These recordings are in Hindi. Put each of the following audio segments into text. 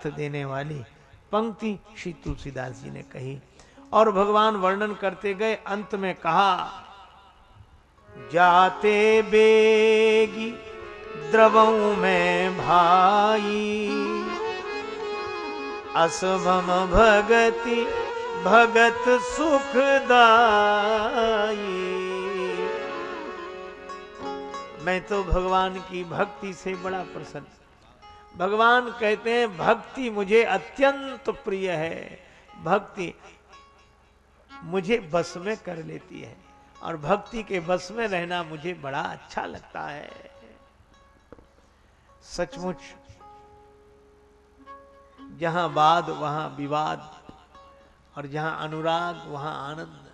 देने वाली पंक्ति श्री तुलसीदास जी ने कही और भगवान वर्णन करते गए, अंत में कहा, जाते बेगी द्रवों में भाई, असभम भगति भगत सुखदाई। मैं तो भगवान की भक्ति से बड़ा प्रसन्न भगवान कहते हैं, भक्ति मुझे अत्यंत प्रिय है। भक्ति मुझे बस में कर लेती है और भक्ति के बस में रहना मुझे बड़ा अच्छा लगता है। सचमुच, जहाँ वाद, वहाँ विवाद और जहाँ अनुराग, वहाँ आनंद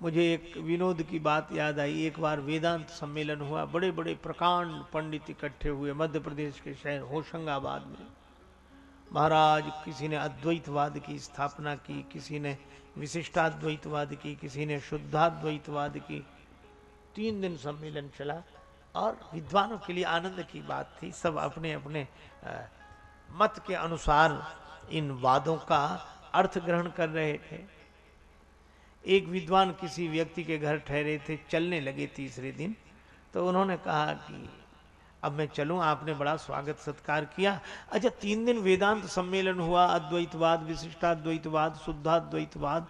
मुझे एक विनोद की बात याद आई। एक बार वेदांत सम्मेलन हुआ बड़े बड़े प्रकांड पंडित इकट्ठे हुए मध्य प्रदेश के शहर होशंगाबाद में। महाराज, किसी ने अद्वैतवाद की स्थापना की, किसी ने विशिष्टाद्वैतवाद की, किसी ने शुद्धाद्वैतवाद की। तीन दिन सम्मेलन चला और विद्वानों के लिए आनंद की बात थी। सब अपने अपने मत के अनुसार इन वादों का अर्थ ग्रहण कर रहे थे। एक विद्वान किसी व्यक्ति के घर ठहरे थे, चलने लगे तीसरे दिन। तो उन्होंने कहा कि, अब मैं चलूँ, आपने बड़ा स्वागत सत्कार किया। अच्छा तीन दिन वेदांत सम्मेलन हुआ, अद्वैतवाद, विशिष्टाद्वैतवाद, शुद्धाद्वैतवाद।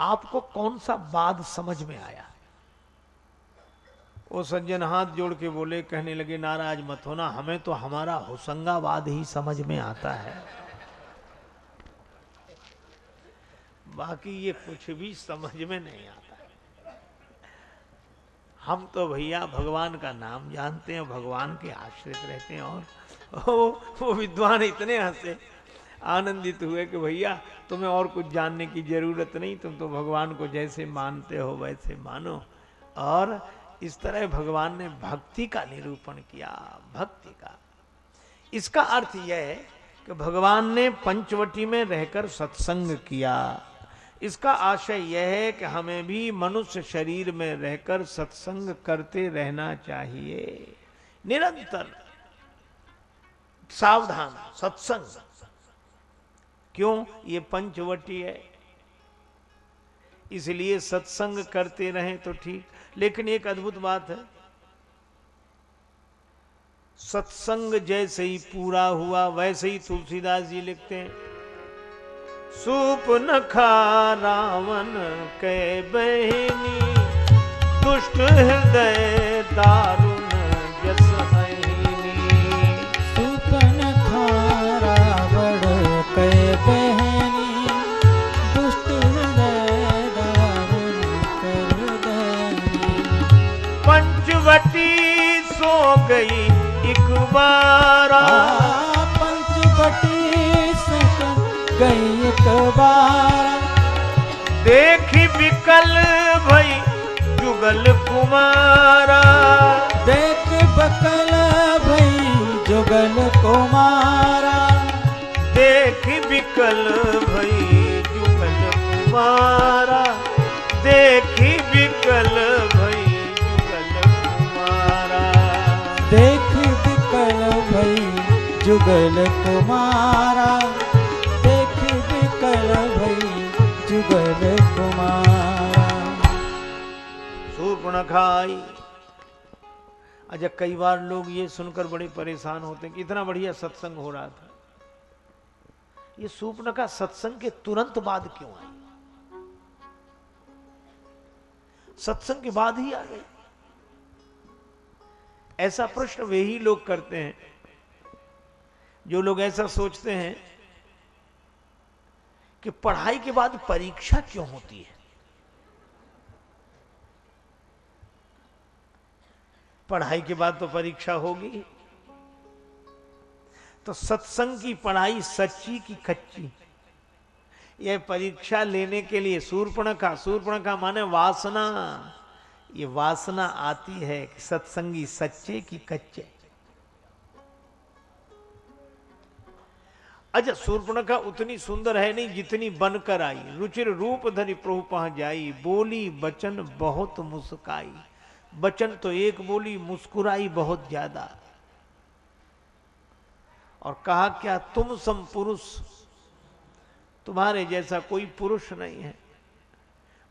आपको कौन सा वाद समझ में आया? वो सज्जन हाथ जोड़ के बोले, कहने लगे, नाराज़ मत होना, हमें तो हमारा होशंगावाद ही समझ में आता है। बाकी ये कुछ भी समझ में नहीं आता। हम तो भैया भगवान का नाम जानते हैं भगवान के आश्रित रहते हैं और वो, वो विद्वान इतने हंसे आनंदित हुए कि भैया तुम्हें और कुछ जानने की ज़रूरत नहीं तुम तो भगवान को जैसे मानते हो वैसे मानो। और इस तरह भगवान ने भक्ति का निरूपण किया भक्ति का। इसका अर्थ यह है कि भगवान ने पंचवटी में रहकर सत्संग किया। इसका आशय यह है कि हमें भी मनुष्य शरीर में रहकर सत्संग करते रहना चाहिए। निरंतर सावधान, सत्संग। क्यों? ये पंचवटी है। इसलिए सत्संग करते रहें तो ठीक। लेकिन एक अद्भुत बात है। सत्संग जैसे ही पूरा हुआ, वैसे ही तुलसीदास जी लिखते हैं। सूप न खा रावण के बहनी। दुष्ट हृदय दारुण जस सूप न खा रावण के बहनी। दुष्ट हृदय दारुण कर पंचवटी सो गई एक बार। एक बार। देखी विकल भई जुगल कुमारा। देख बकल भई जुगल कुमारा। देख बिकल भई जुगल कुमारा। देखी विकल भई जुगल कुमारा। देख बिकल भई जुगल कुमारा। भई खाई। अच्छा कई बार लोग ये सुनकर बड़े परेशान होते हैं कि इतना बढ़िया सत्संग हो रहा था। ये सूपन का सत्संग के तुरंत बाद क्यों आई? सत्संग के बाद ही आ गई। ऐसा प्रश्न वे ही लोग करते हैं। जो लोग ऐसा सोचते हैं कि पढ़ाई के बाद परीक्षा क्यों होती है? पढ़ाई के बाद तो परीक्षा होगी। तो सत्संग की पढ़ाई सच्ची की कच्ची। यह परीक्षा लेने के लिए सूर्पण का सूर्पण का माने वासना। ये वासना आती है कि सत्संगी सच्चे की कच्चे। अच्छा सूर्पण का उतनी सुंदर है नहीं जितनी बनकर आई। रुचिर रूप धरी प्रभु पह जाई। बोली बचन बहुत मुस्काई। बचन तो एक बोली, मुस्कुराई बहुत ज़्यादा। और कहा, क्या तुम सम पुरुष? तुम्हारे जैसा कोई पुरुष नहीं है।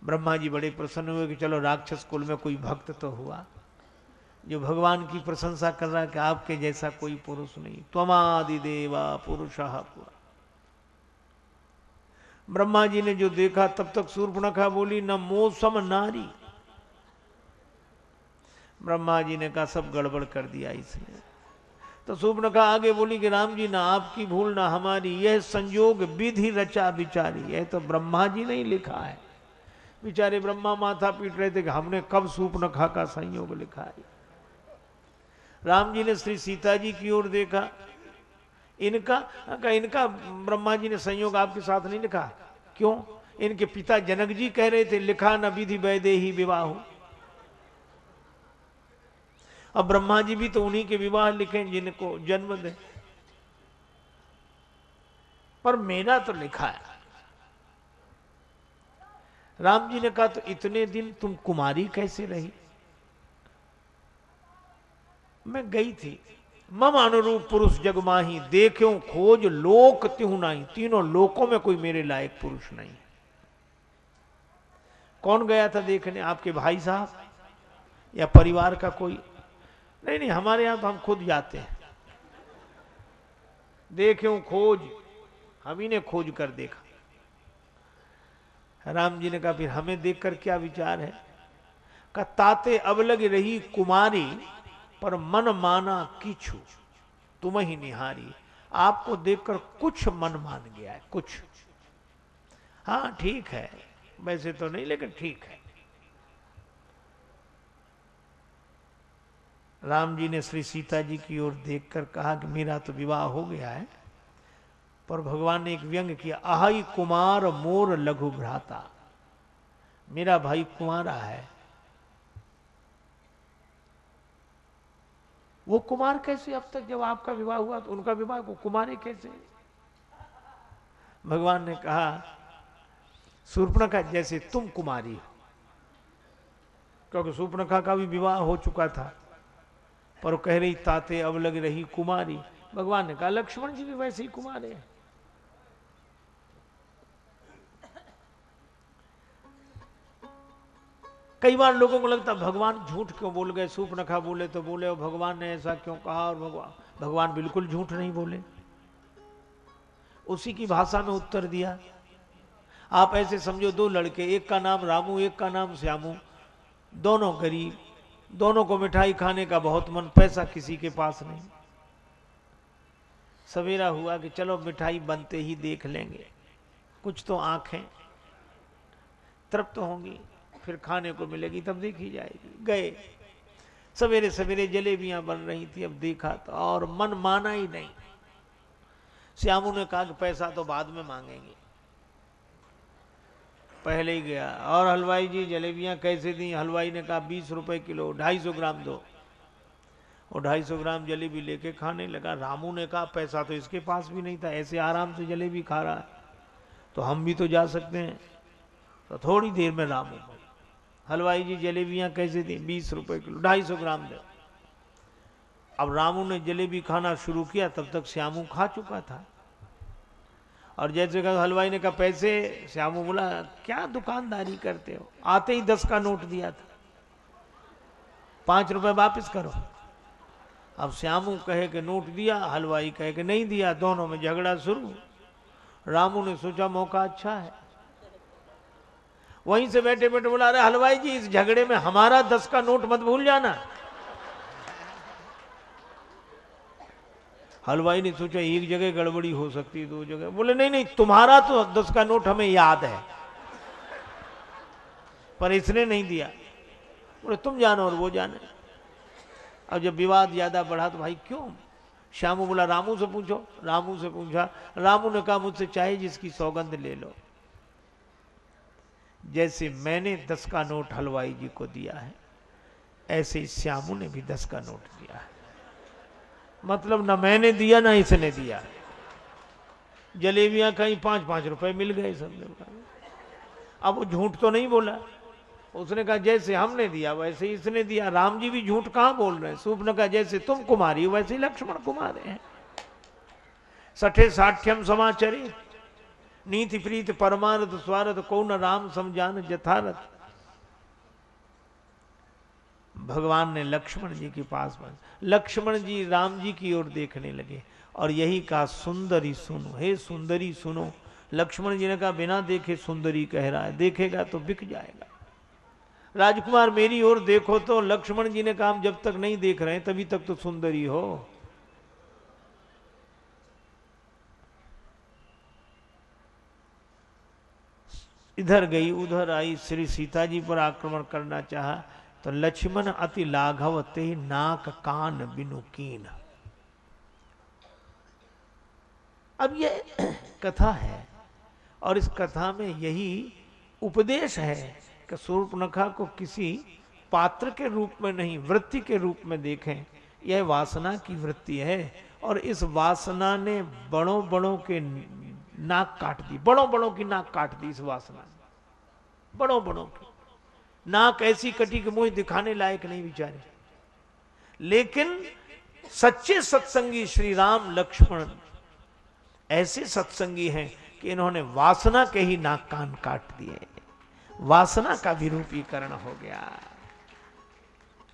ब्रह्मा जी बड़े प्रसन्न हुए कि चलो राक्षस कुल में कोई भक्त तो हुआ। जो भगवान की प्रशंसा कर रहा है कि आपके जैसा कोई पुरुष नहीं। त्वमादि देवा पुरुष पुरा। ब्रह्मा जी ने जो देखा, तब तक सूर्पणखा बोली, न मौसम नारी। ब्रह्मा जी ने कहा, सब गड़बड़ कर दिया इसने। तो सूर्पणखा आगे बोली कि, राम जी, ना आपकी भूल, ना हमारी। यह संयोग विधि रचा बिचारी यह तो ब्रह्मा जी ने ही लिखा है। बेचारे ब्रह्मा माथा पीट रहे थे कि हमने कब सूर्पणखा का संयोग लिखा है। राम जी ने श्री सीता जी की ओर देखा। इनका का इनका ब्रह्मा जी ने संयोग आपके साथ नहीं लिखा। क्यों? इनके पिता जनक जी कह रहे थे, लिखा न विधि वैदे ही विवाह। अब ब्रह्मा जी भी तो उन्हीं के विवाह लिखे जिनको जन्म दे। पर मेरा तो लिखा है। राम जी ने कहा तो इतने दिन तुम कुमारी कैसे रही? मैं गई थी। मम अनुरूप पुरुष जगमाही देखो खोज लोक त्यू नहीं। तीनों लोकों में कोई मेरे लायक पुरुष नहीं। कौन गया था देखने? आपके भाई साहब? या परिवार का कोई? नहीं नहीं, हमारे यहाँ तो हम खुद जाते हैं। देखो खोज। हम ही ने खोज कर देखा। राम जी ने कहा, फिर हमें देखकर क्या विचार है? का ताते अब लग रही कुमारी पर मन माना किछु तुम ही निहारी। आपको देखकर कुछ मन मान गया है, कुछ। हाँ ठीक है, वैसे तो नहीं, लेकिन ठीक है। राम जी ने श्री सीता जी की ओर देखकर कहा कि मेरा तो विवाह हो गया है, पर भगवान ने एक व्यंग किया, आहाई कुमार मोर लघु भ्राता, मेरा भाई कुमारा है वो कुमार कैसे अब तक जब आपका विवाह हुआ तो उनका विवाह, वो कुमारी कैसे? भगवान ने कहा, सूर्पणखा जैसे तुम कुमारी हो। क्योंकि सूर्पणखा का भी विवाह हो चुका था, पर कह रही, ताते अब लग रही कुमारी। भगवान ने कहा, लक्ष्मण जी भी वैसे ही कुमारे हैं। कई बार लोगों को लगता भगवान झूठ क्यों बोल गए? सूप नखा बोले तो बोले, और भगवान ने ऐसा क्यों कहा? और भगवान भगवान बिल्कुल झूठ नहीं बोले। उसी की भाषा में उत्तर दिया। आप ऐसे समझो, दो लड़के, एक का नाम रामू, एक का नाम श्यामू। दोनों गरीब, दोनों को मिठाई खाने का बहुत मन, पैसा किसी के पास नहीं। सवेरा हुआ कि चलो मिठाई बनते ही देख लेंगे। कुछ तो आँखें, तृप्त होंगी। फिर खाने को मिलेगी, तब देखी जाएगी। गए। सवेरे सवेरे जलेबियाँ बन रही थी, अब देखा तो और मन माना ही नहीं। श्यामू ने कहा कि पैसा तो बाद में मांगेंगे। पहले ही गया, और हलवाई जी जलेबियाँ कैसे दी? हलवाई ने कहा, बीस रुपए किलो, ढाई सौ ग्राम दो। और ढाई सौ ग्राम जलेबी लेके खाने लगा। रामू ने कहा, पैसा तो इसके पास भी नहीं था, ऐसे आराम से जलेबी खा रहा है। तो हम भी तो जा सकते हैं। तो थोड़ी देर में रामू हलवाई जी जलेबियाँ कैसे दी? बीस रुपए किलो, ढाई सौ ग्राम दे। अब रामू ने जलेबी खाना शुरू किया, तब तक श्यामू खा चुका था। और जैसे कहा, हलवाई ने कहा, पैसे? श्यामू बोला, क्या दुकानदारी करते हो? आते ही दस का नोट दिया था। पाँच रुपए वापस करो। अब श्यामू कहे कि, नोट दिया, हलवाई कहे कि, नहीं दिया, दोनों में झगड़ा शुरू। रामू ने सोचा, मौका अच्छा है। वहीं से बैठे बैठे बोला रहे हलवाई जी, इस झगड़े में हमारा दस का नोट मत भूल जाना। हलवाई ने सोचा, एक जगह गड़बड़ी हो सकती है, दो जगह। बोले, नहीं नहीं, तुम्हारा तो दस का नोट हमें याद है। पर इसने नहीं दिया। बोले, तुम जानो और वो जाने। अब जब विवाद ज़्यादा बढ़ा तो भाई क्यों? श्यामू बोला, रामू से पूछो। रामू से पूछा, रामू ने कहा, मुझसे चाहे जिसकी सौगंध ले लो। जैसे मैंने दस का नोट हलवाई जी को दिया है, ऐसे श्यामू ने भी दस का नोट दिया है। मतलब ना मैंने दिया, ना इसने दिया। जलेबियाँ कहीं पाँच पाँच रुपए मिल गए सब अब वो झूठ तो नहीं बोला। उसने कहा, जैसे हमने दिया, वैसे इसने दिया। राम जी भी झूठ कहाँ बोल रहे हैं? सूप ने कहा, जैसे तुम कुमारी हो, वैसे लक्ष्मण कुमार हैं। सठे साठ्यम समाचरे। नीति प्रीत परमारथ स्वारथ कौन राम समझान जथारथ भगवान ने लक्ष्मण जी के पास लक्ष्मण जी राम जी की ओर देखने लगे और यही कहा, सुंदरी सुनो, हे सुंदरी सुनो। लक्ष्मण जी ने कहा, बिना देखे सुंदरी कह रहा है, देखेगा तो बिक जाएगा। राजकुमार मेरी ओर देखो तो लक्ष्मण जी ने कहा जब तक नहीं देख रहे तभी तक तो सुंदरी हो। इधर गई, उधर आई, श्री सीता जी पर आक्रमण करना चाहा तो लक्ष्मण अति लाघव, ते नाक कान बिनु कीन। अब ये कथा है, और इस कथा में यही उपदेश है कि सूर्पनखा को किसी पात्र के रूप में नहीं, वृत्ति के रूप में देखें। यह वासना की वृत्ति है, और इस वासना ने बड़ों बड़ों के नाक काट दी बड़ों बड़ों की नाक काट दी इस वासना ने बड़ों बड़ों की। नाक ऐसी कटी कि मुझे दिखाने लायक नहीं बिचारे। लेकिन सच्चे सत्संगी श्री राम लक्ष्मण ऐसे सत्संगी हैं कि इन्होंने वासना के ही नाक कान काट दिए। वासना का विरूपीकरण हो गया।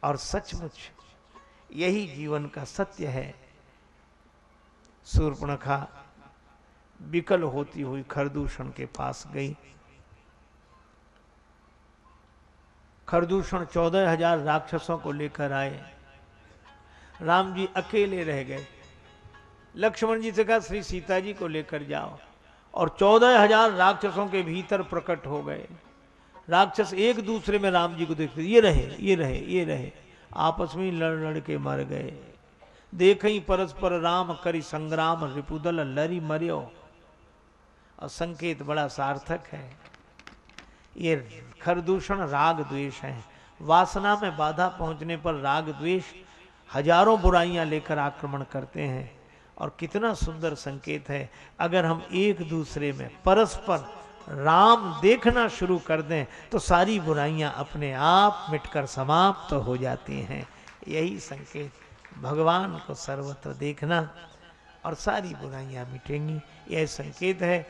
और सचमुच यही जीवन का सत्य है। सूर्पणखा विकल होती हुई खरदूषण के पास गई। खरदूषण चौदह हज़ार राक्षसों को लेकर आए। राम जी अकेले रह गए। लक्ष्मण जी से कहा, श्री सीता जी को लेकर जाओ। और चौदह हज़ार राक्षसों के भीतर प्रकट हो गए। राक्षस एक दूसरे में राम जी को देखते, ये रहे ये रहे ये रहे। आपस में लड़ लड़ के मर गए। देख ही परस्पर राम करी संग्राम, रिपुदल लरी मरियो। और संकेत बड़ा सार्थक है। ये खरदूषण राग द्वेष है। वासना में बाधा पहुँचने पर राग द्वेष हज़ारों बुराइयाँ लेकर आक्रमण करते हैं और कितना सुंदर संकेत है। अगर हम एक दूसरे में परस्पर राम देखना शुरू कर दें तो सारी बुराइयाँ अपने आप मिटकर समाप्त तो हो जाती हैं। यही संकेत, भगवान को सर्वत्र देखना और सारी बुराइयाँ मिटेंगी। यह संकेत है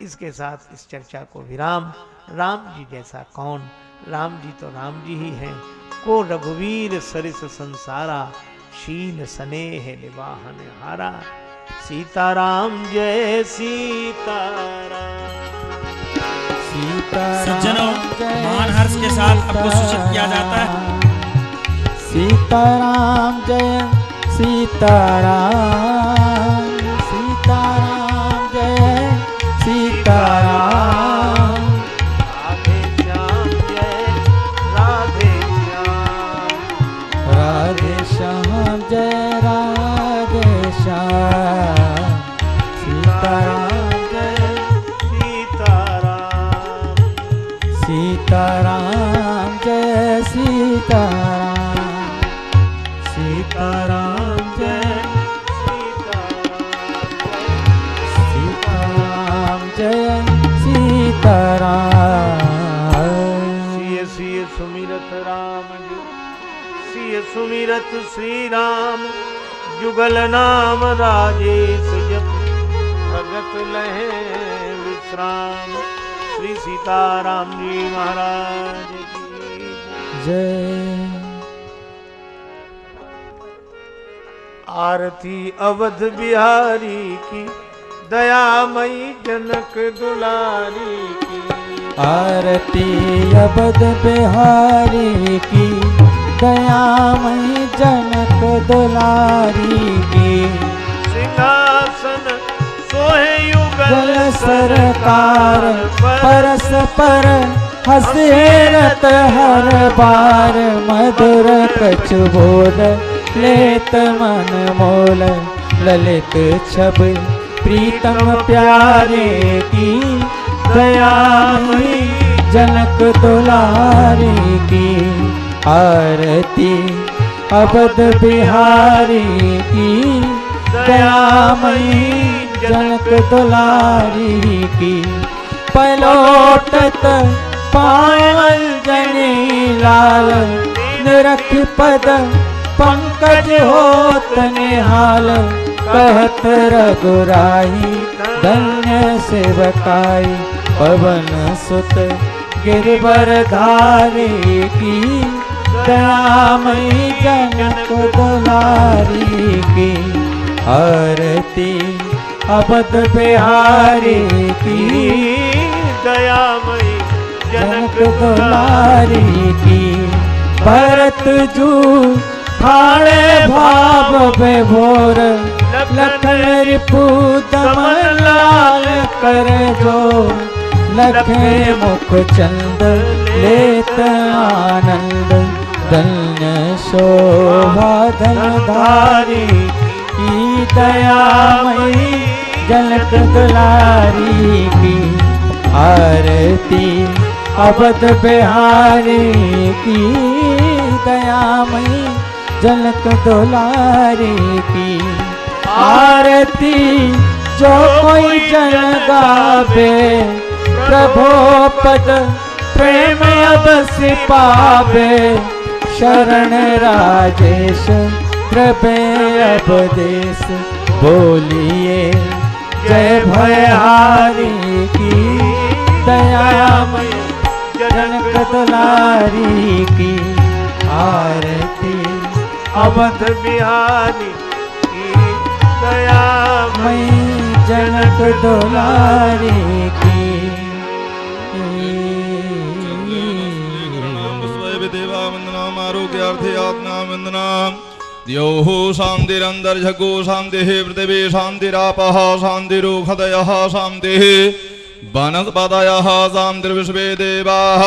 इसके साथ इस चर्चा को विराम। राम जी जैसा कौन? राम जी तो राम जी ही हैं। को रघुवीर सरिस संसारा शील स्नेह निवाहन हारा। सीताराम जय सीताराम। सज्जनों मान हर्ष के साथ आपको सूचित किया जाता है। सीताराम जय सीताराम सीताराम। राधे श्याम जय राधे श्याम सुमिरत श्री राम जुगल नाम राजेश जप। भगत लहे विश्राम, श्री सीताराम जी महाराज। जय। आरती अवध बिहारी की, दयामयी जनक दुलारी की। आरती अवध बिहारी की दयामय जनक दुलारी की। सिंहासन सोहे युगल सरकार परस पर। हसेरत हर बार। मधुर कछु बोल लेत मन मोल। ललित छब प्रीतम प्यारे की। दयामयी जनक दुलारी की। आरती अबद बिहारी की दयामयी जनक दुलारी की पलोटत पायल जनी लाल, निरख पद पंकज होत निहाल, कहत रघुराई, धन्य सेवकाई, पवन सुत गिरबर धारी की दयामयी जनक दुलारी की आरती अबद बिहारी की दयामयी जनक दुलारी की भरत जू खाणे भाव बेभोर लखन रिपु दमन लाल कर ज़ोर लखे मुख चंद लेत आनंद। धन्य शोभा धनधारी की दयामयी जनक दुलारी की आरती, अवध बिहारी की दयामयी जनक दुलारी की आरती, जो कोई जन गावे प्रभो पद प्रेम अबस पावे शरण राजेश कृपे अबदेश बोलिए, जय भयारी की, दयामय जनक दुलारी की, आरती, अवध बिहारी की, दयामयी जनक दुलारी की। आरोग्यार्थे आत्मावन्दनाम् द्यौः शान्तिरन्तर्झको शान्तिः पृथिवी शान्तिरापः शान्तिरुखदयः शान्तिः वनस्पतयः शान्तिर्विश्वे देवाः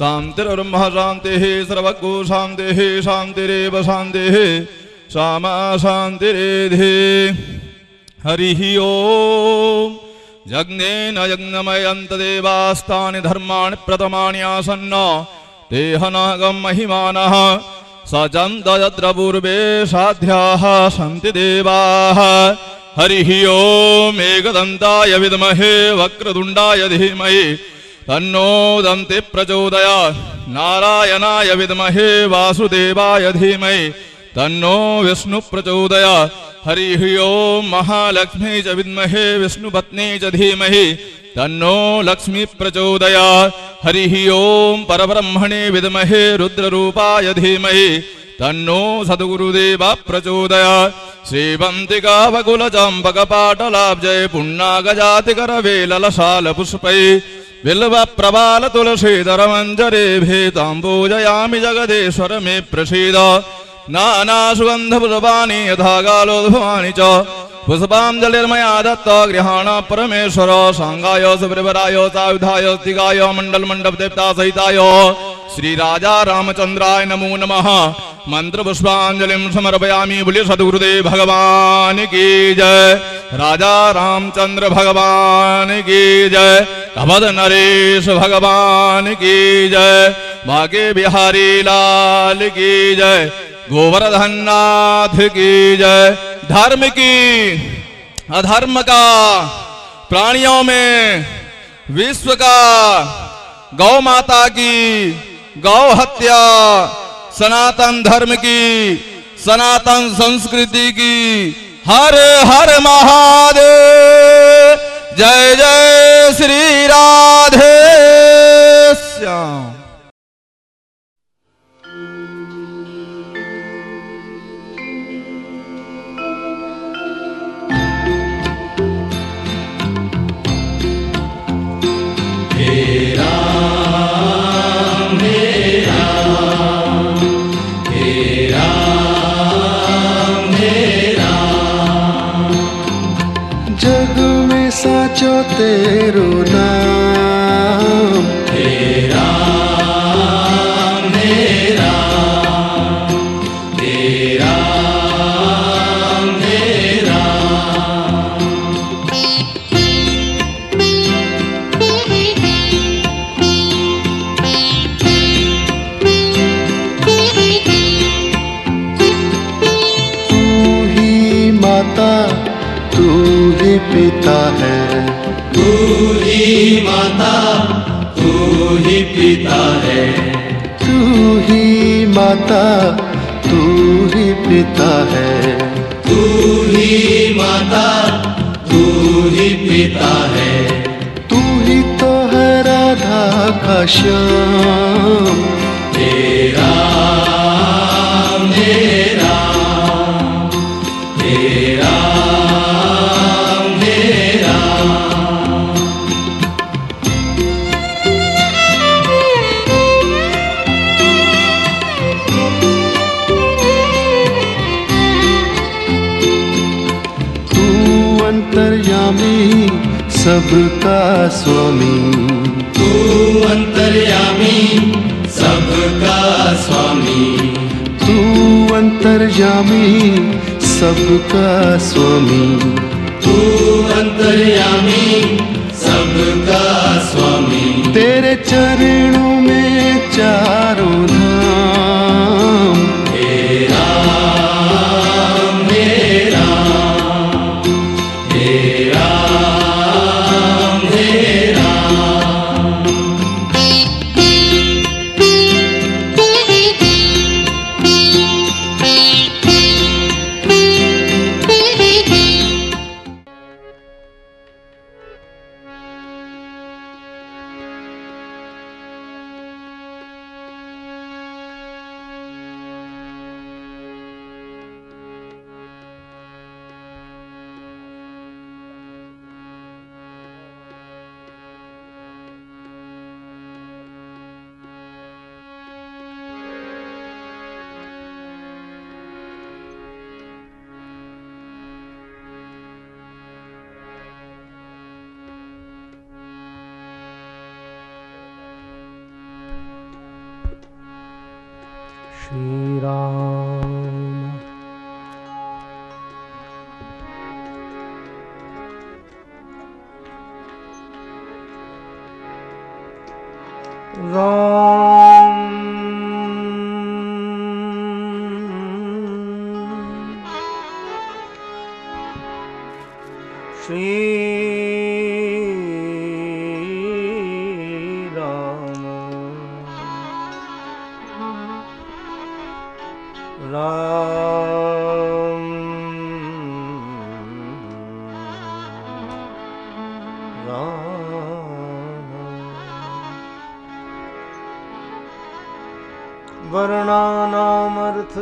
शान्तिर्ब्रह्म शान्तिः सर्वगो शान्तिः शान्तिरेव शान्तिः श्यामा हरिः ओम्। यज्ञेन यज्ञमयन्तदेवास्तानि धर्माणि प्रथमानि आसन्न। देहनागं महिमानः स चन्दयत्र पूर्वे साध्याः सन्ति देवाः। हरिः ओम् एकदन्ताय विद्महे वक्रतुण्डाय धीमहि। तन्नो दन्ति प्रचोदयात् नारायणाय विद्महे वासुदेवाय धीमहि। तन्नो विष्णु प्रचोदयात् हरिः ओम् महालक्ष्मी च विद्महे विष्णुपत्नी च धीमहि। तन्नो लक्ष्मी प्रचोदयात् हरिः ओम् परब्रह्मणे विद्महे रुद्ररूपाय धीमहि तन्नो सद्गुरुदेव प्रचोदयात् श्रीवन्तिकावकुलचम्पकपाटलाब्जय पुण्णागजातिकरवेललशालपुष्पै बिल्वप्रबाल तुलसीधरमञ्जरेभे ताम्बूजयामि जगदेश्वर मे प्रसीद। नानासुगन्धपुष्पाणि यथा कालोद्भवानि च पुष्पाञ्जलिर्मया दत्त, गृहाण परमेश्वर साङ्गाय सुब्रवराय सायुधाय, स्तिगाय, मण्डलमण्डपदेवता सहिताय। श्रीराजा रामचन्द्राय नमो नमः। मन्त्रपुष्पाञ्जलिं समर्पयामि बोलिए सद्गुरुदेव भगवान की जय। राजा रामचंद्र भगवान की जय। अवध नरेश भगवान की जय। भाग्य बिहारी लाल की जय। गोवर्धन नाथ की जय। धर्म की, अधर्म का, प्राणियों में विश्व का, गौ माता की, गौ हत्या, सनातन धर्म की, सनातन संस्कृति की, हर हर महादेव। जय जय श्री राधे। साचो तेरो श्याम तू सबका स्वामी। अंतर्यामी सबका स्वामी। तू अंतर्यामी सबका स्वामी। तू अंतर्यामी राम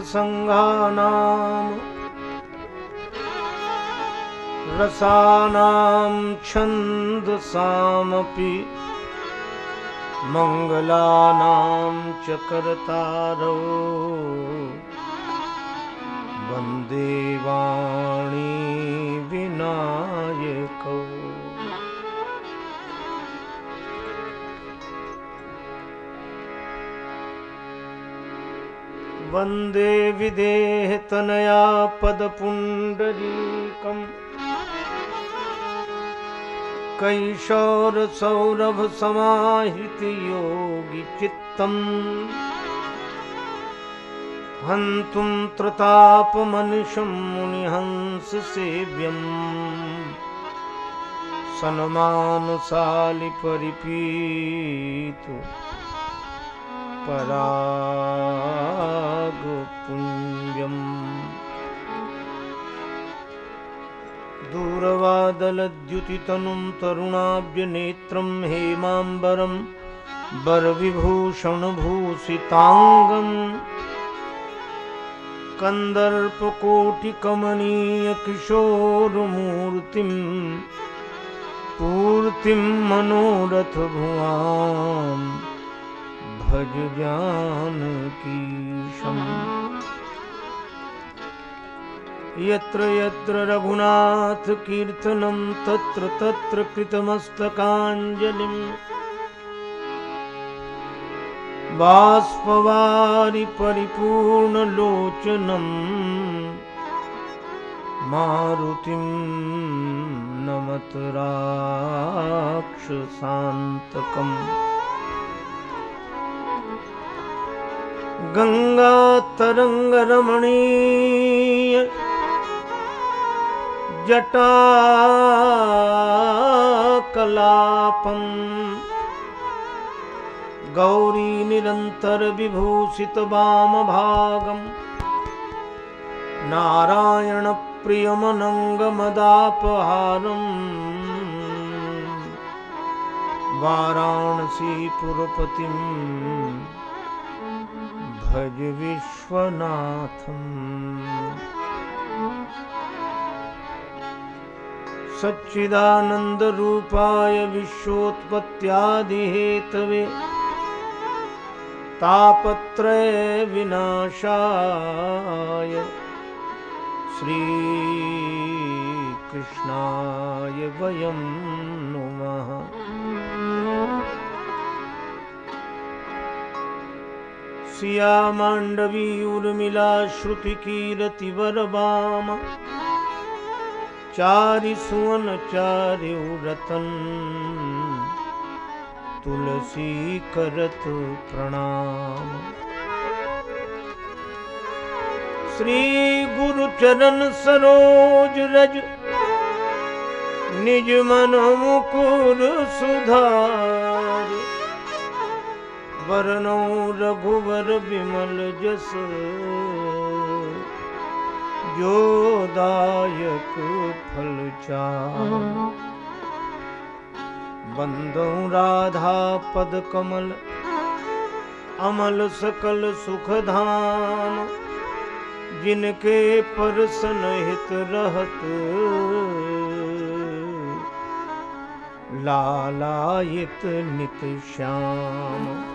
वर्णानामर्थसङ्घानाम् रसानां छन्दसामपि मङ्गलानां च कर्तारौ। वंदे वाणी विनायकौ। वन्दे विदेहतनया पदपुण्डरीकम्। कैशोरसौरभसमाहितयोगिचित्तम्। हन्तुं त्रतापमनिशं मुनिहंससेव्यम्। सन्मानशालिपरिपीतु परा दूरवादलद्युतितनुं तरुणाव्यनेत्रं हेमाम्बरं वरविभूषणभूषिताङ्गम् कन्दर्पकोटिकमनीयकिशोरमूर्तिम् पूर्तिं मनोरथभुवाम्। भज जानकीशम् यत्र यत्र रघुनाथकीर्तनं तत्र तत्र कृतमस्तकाञ्जलिम् बाष्पवारि परिपूर्णलोचनम् मारुतिं नमत राक्षसान्तकम् गङ्गातरङ्गरमणीय जटाकलापम्। गौरीनिरन्तरविभूषितवामभागम् नारायणप्रियमनङ्गमदापहारम् वाराणसीपुरपतिं भज विश्वनाथम्। सच्चिदानन्दरूपाय विश्वोत्पत्त्यादिहेतवे तापत्रय विनाशाय श्रीकृष्णाय वयं सिया माण्डवी उर्मिला श्रुतिकीरतिवरवाम चारि सुवन चारि रतन तुलसी करत प्रणाम। श्री गुरु चरण सरोज रज। निज मन मुकुर सुधार वरनौ रघुवर विमल जस दायक फल बंदौ राधा पद कमल, अमल सकल सुख धाम। जिनके परसन हित रहत, लालायित नित श्याम।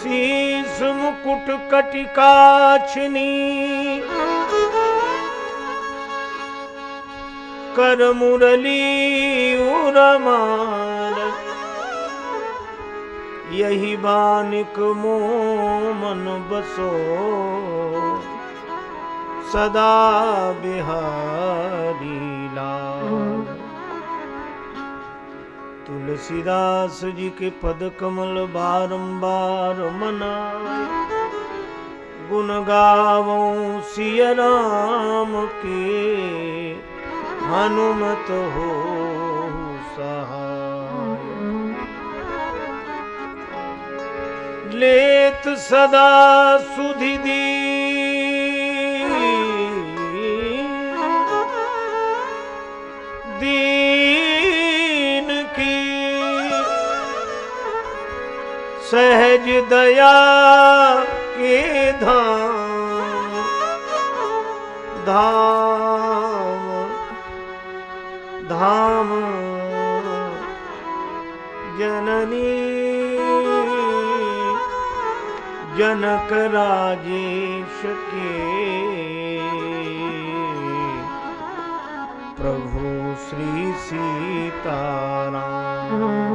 शीस मुकुट कटिकाछनी। कर मुरली उरमार यही बानिक मोमन बसो। सदा बिहारी। तुलसीदास जी के पद कमल बारंबार मनाए गुण गावों सिय राम के, हनुमत हो लेत सदा सुधि दी। सहज दया के धाम। धाम। धाम। जननी। जनक राजेश के। प्रभु श्री सीताराम।